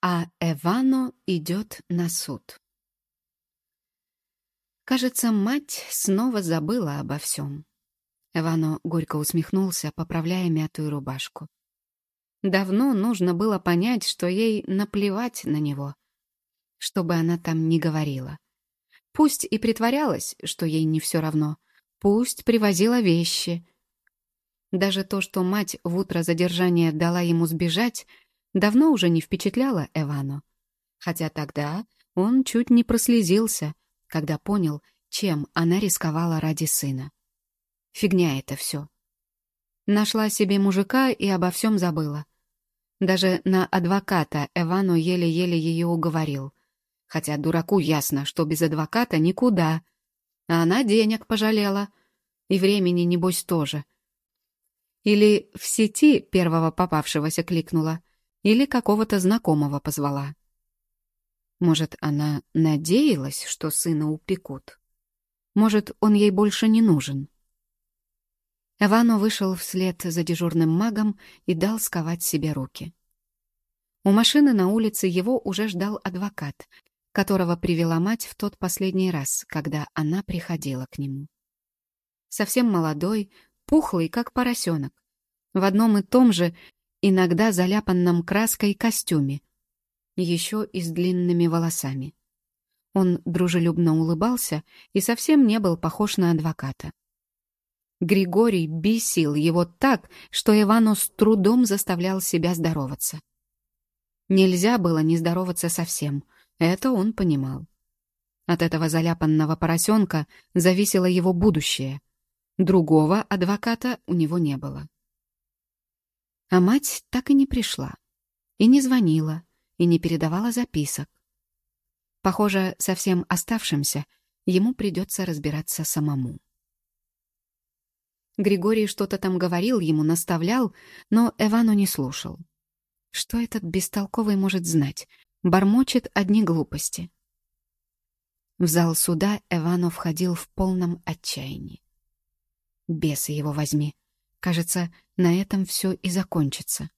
а Эвано идет на суд. Кажется, мать снова забыла обо всем. Эвано горько усмехнулся, поправляя мятую рубашку. Давно нужно было понять, что ей наплевать на него, чтобы она там не говорила. Пусть и притворялась, что ей не все равно, пусть привозила вещи. Даже то, что мать в утро задержания дала ему сбежать, давно уже не впечатляло Эвану. Хотя тогда он чуть не прослезился, когда понял, чем она рисковала ради сына. Фигня это все. Нашла себе мужика и обо всем забыла. Даже на адвоката Эвану еле-еле ее уговорил. Хотя дураку ясно, что без адвоката никуда. А она денег пожалела. И времени, небось, тоже. Или в сети первого попавшегося кликнула или какого-то знакомого позвала. Может, она надеялась, что сына упекут? Может, он ей больше не нужен? Эвано вышел вслед за дежурным магом и дал сковать себе руки. У машины на улице его уже ждал адвокат, которого привела мать в тот последний раз, когда она приходила к нему. Совсем молодой, пухлый, как поросенок, в одном и том же иногда заляпанном краской костюме, еще и с длинными волосами. Он дружелюбно улыбался и совсем не был похож на адвоката. Григорий бесил его так, что Ивану с трудом заставлял себя здороваться. Нельзя было не здороваться совсем, это он понимал. От этого заляпанного поросенка зависело его будущее. Другого адвоката у него не было. А мать так и не пришла. И не звонила, и не передавала записок. Похоже, со всем оставшимся ему придется разбираться самому. Григорий что-то там говорил ему, наставлял, но Эвану не слушал. Что этот бестолковый может знать? Бормочет одни глупости. В зал суда Эвану входил в полном отчаянии. Бесы его возьми. Кажется, на этом все и закончится.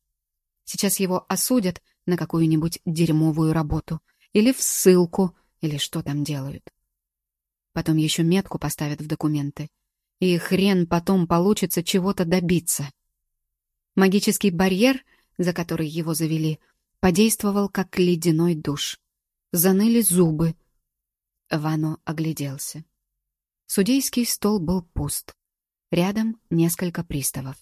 Сейчас его осудят на какую-нибудь дерьмовую работу, или в ссылку, или что там делают. Потом еще метку поставят в документы. И хрен потом получится чего-то добиться. Магический барьер, за который его завели, подействовал как ледяной душ. Заныли зубы. Вано огляделся. Судейский стол был пуст. Рядом несколько приставов.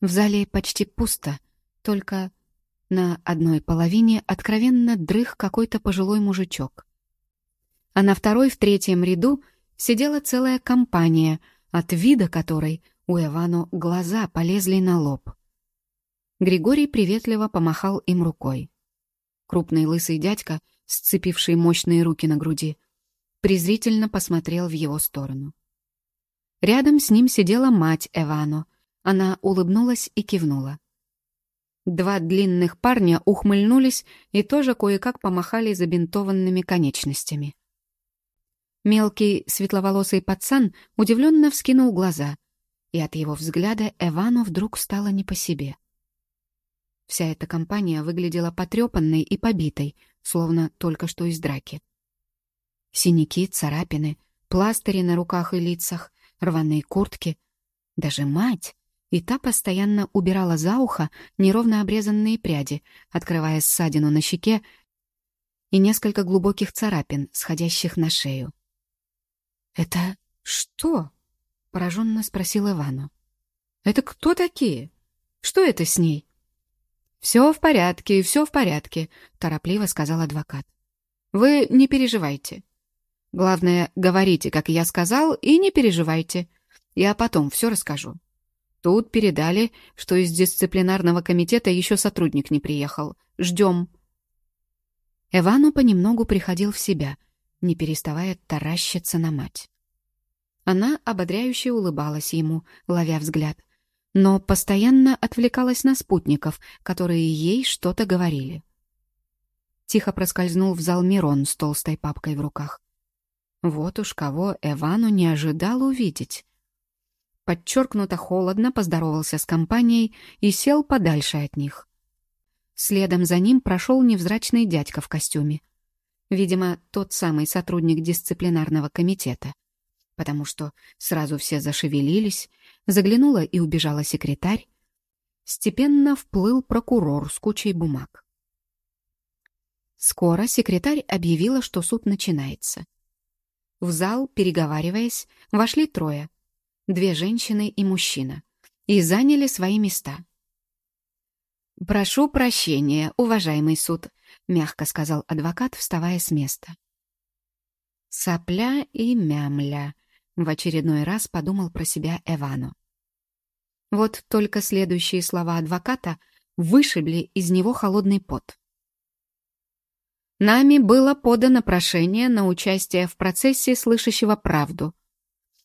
В зале почти пусто, только на одной половине откровенно дрых какой-то пожилой мужичок. А на второй, в третьем ряду сидела целая компания, от вида которой у Эвану глаза полезли на лоб. Григорий приветливо помахал им рукой. Крупный лысый дядька, сцепивший мощные руки на груди, презрительно посмотрел в его сторону. Рядом с ним сидела мать Эвано. Она улыбнулась и кивнула. Два длинных парня ухмыльнулись и тоже кое-как помахали забинтованными конечностями. Мелкий светловолосый пацан удивленно вскинул глаза, и от его взгляда Эвану вдруг стало не по себе. Вся эта компания выглядела потрепанной и побитой, словно только что из драки. Синяки, царапины, пластыри на руках и лицах, рваные куртки. Даже мать. И та постоянно убирала за ухо неровно обрезанные пряди, открывая ссадину на щеке и несколько глубоких царапин, сходящих на шею. «Это что?» — пораженно спросил Ивану. «Это кто такие? Что это с ней?» «Все в порядке, все в порядке», — торопливо сказал адвокат. «Вы не переживайте. Главное, говорите, как я сказал, и не переживайте. Я потом все расскажу. Тут передали, что из дисциплинарного комитета еще сотрудник не приехал. Ждем. Эвану понемногу приходил в себя, не переставая таращиться на мать. Она ободряюще улыбалась ему, ловя взгляд, но постоянно отвлекалась на спутников, которые ей что-то говорили. Тихо проскользнул в зал Мирон с толстой папкой в руках. Вот уж кого Эвану не ожидал увидеть. Подчеркнуто холодно поздоровался с компанией и сел подальше от них. Следом за ним прошел невзрачный дядька в костюме. Видимо, тот самый сотрудник дисциплинарного комитета. Потому что сразу все зашевелились, заглянула и убежала секретарь. Степенно вплыл прокурор с кучей бумаг. Скоро секретарь объявила, что суд начинается. В зал, переговариваясь, вошли трое. Две женщины и мужчина. И заняли свои места. «Прошу прощения, уважаемый суд», — мягко сказал адвокат, вставая с места. «Сопля и мямля», — в очередной раз подумал про себя Эвану. Вот только следующие слова адвоката вышибли из него холодный пот. Нами было подано прошение на участие в процессе слышащего правду.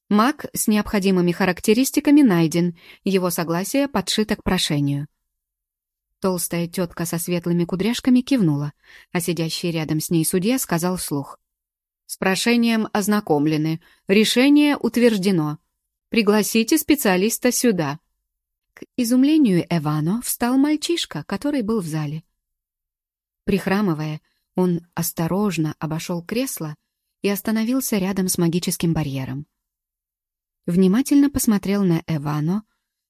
Маг с необходимыми характеристиками найден, его согласие подшито к прошению. Толстая тетка со светлыми кудряшками кивнула, а сидящий рядом с ней судья сказал вслух. «С прошением ознакомлены. Решение утверждено. Пригласите специалиста сюда». К изумлению Эвано встал мальчишка, который был в зале. Прихрамывая, он осторожно обошел кресло и остановился рядом с магическим барьером. Внимательно посмотрел на Эвано,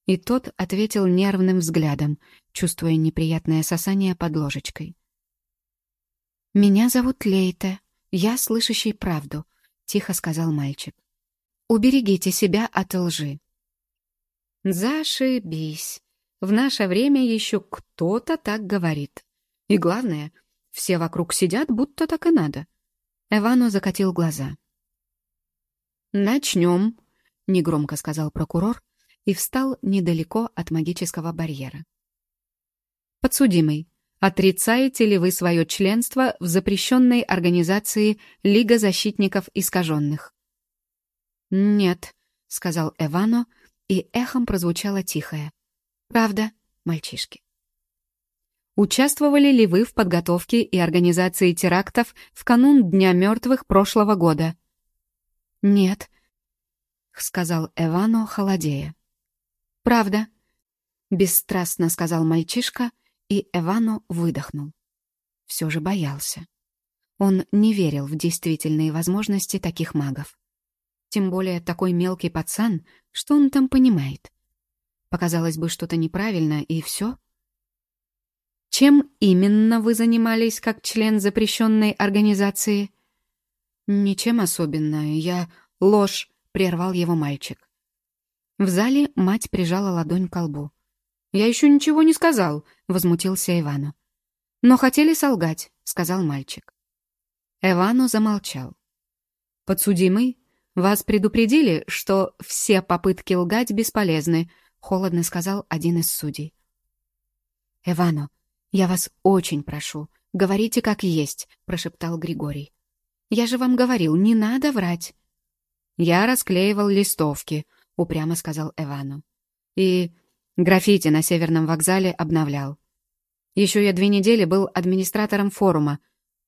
и тот ответил нервным взглядом, чувствуя неприятное сосание под ложечкой. «Меня зовут Лейта, я слышащий правду», — тихо сказал мальчик. «Уберегите себя от лжи». «Зашибись! В наше время еще кто-то так говорит. И главное, все вокруг сидят, будто так и надо». Эвано закатил глаза. «Начнем», — негромко сказал прокурор, и встал недалеко от магического барьера. «Подсудимый, отрицаете ли вы свое членство в запрещенной организации Лига защитников искаженных?» «Нет», — сказал Эвано, и эхом прозвучало тихое. «Правда, мальчишки». Участвовали ли вы в подготовке и организации терактов в канун Дня мертвых прошлого года? «Нет», — сказал Эвано, холодея. «Правда», — бесстрастно сказал мальчишка, и Эвано выдохнул. Все же боялся. Он не верил в действительные возможности таких магов. Тем более такой мелкий пацан, что он там понимает. Показалось бы что-то неправильно, и все. Чем именно вы занимались как член запрещенной организации? Ничем особенно. Я... Ложь, прервал его мальчик. В зале мать прижала ладонь к лбу. «Я еще ничего не сказал», — возмутился Ивану. «Но хотели солгать», — сказал мальчик. Эвану замолчал. «Подсудимый, вас предупредили, что все попытки лгать бесполезны», — холодно сказал один из судей. «Эвану, я вас очень прошу, говорите как есть», — прошептал Григорий. «Я же вам говорил, не надо врать». «Я расклеивал листовки», — упрямо сказал Эвану. «И граффити на Северном вокзале обновлял. Еще я две недели был администратором форума.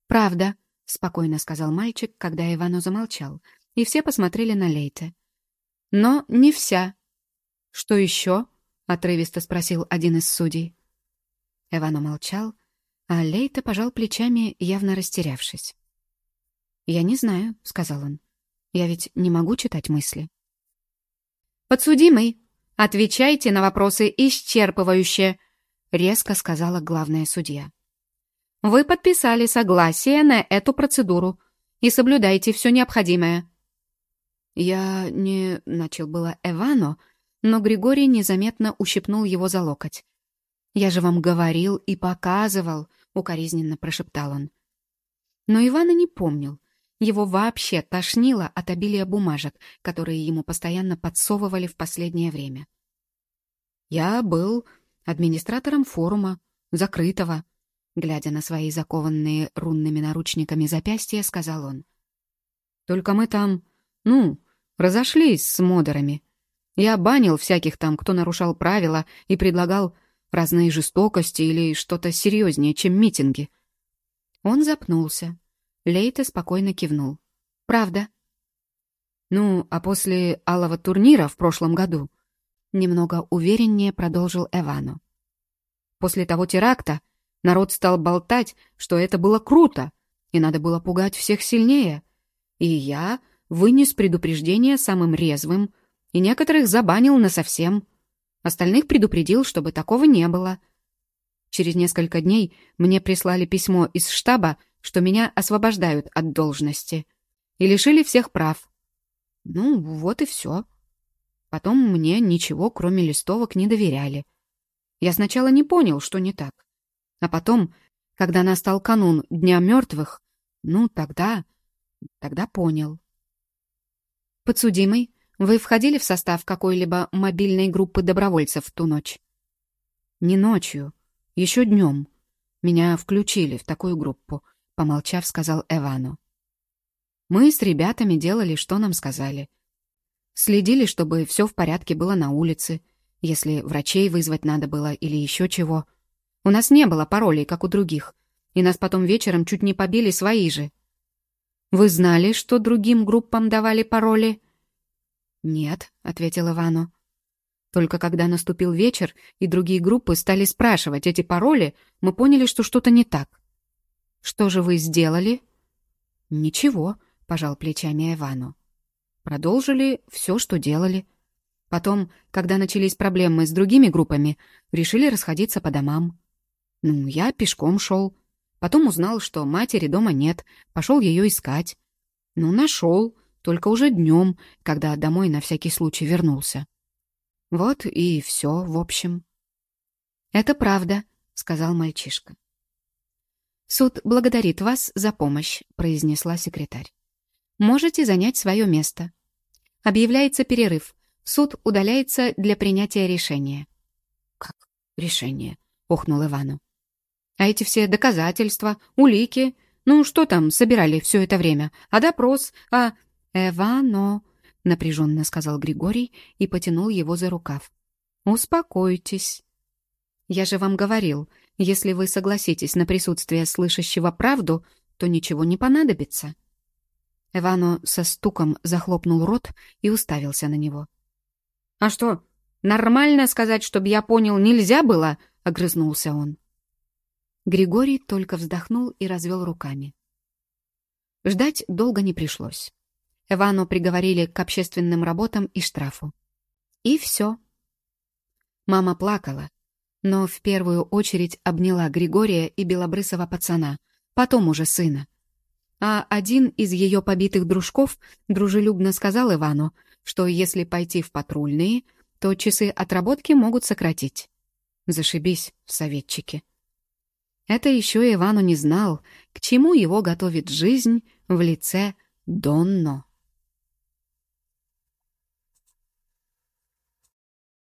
Правда», — спокойно сказал мальчик, когда Ивану замолчал, и все посмотрели на Лейте. «Но не вся». «Что еще?» — отрывисто спросил один из судей. Эвану молчал, а Лейта пожал плечами, явно растерявшись. «Я не знаю», — сказал он. «Я ведь не могу читать мысли». «Подсудимый, отвечайте на вопросы исчерпывающе», — резко сказала главная судья. «Вы подписали согласие на эту процедуру и соблюдайте все необходимое». «Я не...» — начал было Эвано, но Григорий незаметно ущипнул его за локоть. «Я же вам говорил и показывал», — укоризненно прошептал он. Но Ивана не помнил, его вообще тошнило от обилия бумажек, которые ему постоянно подсовывали в последнее время. «Я был администратором форума, закрытого», глядя на свои закованные рунными наручниками запястья, сказал он. «Только мы там, ну, разошлись с модерами. Я банил всяких там, кто нарушал правила и предлагал разные жестокости или что-то серьезнее, чем митинги». Он запнулся, Лейте спокойно кивнул. «Правда». «Ну, а после алого турнира в прошлом году...» Немного увереннее продолжил Эвану. «После того теракта Народ стал болтать, что это было круто, и надо было пугать всех сильнее. И я вынес предупреждение самым резвым, и некоторых забанил насовсем. Остальных предупредил, чтобы такого не было. Через несколько дней мне прислали письмо из штаба, что меня освобождают от должности и лишили всех прав. Ну, вот и все. Потом мне ничего, кроме листовок, не доверяли. Я сначала не понял, что не так. А потом, когда настал канун Дня мертвых, ну, тогда... тогда понял. Подсудимый, вы входили в состав какой-либо мобильной группы добровольцев в ту ночь? Не ночью, еще днем. Меня включили в такую группу, помолчав, сказал Эвану. Мы с ребятами делали, что нам сказали. Следили, чтобы все в порядке было на улице, если врачей вызвать надо было или еще чего. У нас не было паролей, как у других, и нас потом вечером чуть не побили свои же. Вы знали, что другим группам давали пароли? «Нет», — ответил Ивану. Только когда наступил вечер, и другие группы стали спрашивать эти пароли, мы поняли, что что-то не так. «Что же вы сделали?» «Ничего», — пожал плечами Ивану. Продолжили все, что делали. Потом, когда начались проблемы с другими группами, решили расходиться по домам. Ну, я пешком шел. Потом узнал, что матери дома нет, пошел ее искать. Ну, нашел, только уже днем, когда домой на всякий случай вернулся. Вот и все, в общем. «Это правда», — сказал мальчишка. «Суд благодарит вас за помощь», — произнесла секретарь. «Можете занять свое место. Объявляется перерыв. Суд удаляется для принятия решения». «Как решение?» — охнул Ивану. «А эти все доказательства, улики, ну что там собирали все это время? А допрос? А «Эвано», — напряженно сказал Григорий и потянул его за рукав. «Успокойтесь. Я же вам говорил, если вы согласитесь на присутствие слышащего правду, то ничего не понадобится». Эвано со стуком захлопнул рот и уставился на него. «А что, нормально сказать, чтобы я понял, нельзя было?» — огрызнулся он. Григорий только вздохнул и развел руками. Ждать долго не пришлось. Эвану приговорили к общественным работам и штрафу. И все. Мама плакала, но в первую очередь обняла Григория и белобрысого пацана, потом уже сына. А один из ее побитых дружков дружелюбно сказал Ивану, что если пойти в патрульные, то часы отработки могут сократить. Зашибись, советчики. Это еще Ивану не знал, к чему его готовит жизнь в лице Донно.